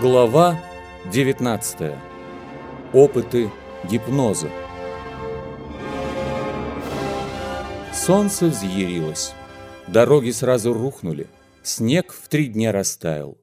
Глава 19. Опыты гипноза. Солнце взъярилось. Дороги сразу рухнули. Снег в три дня растаял.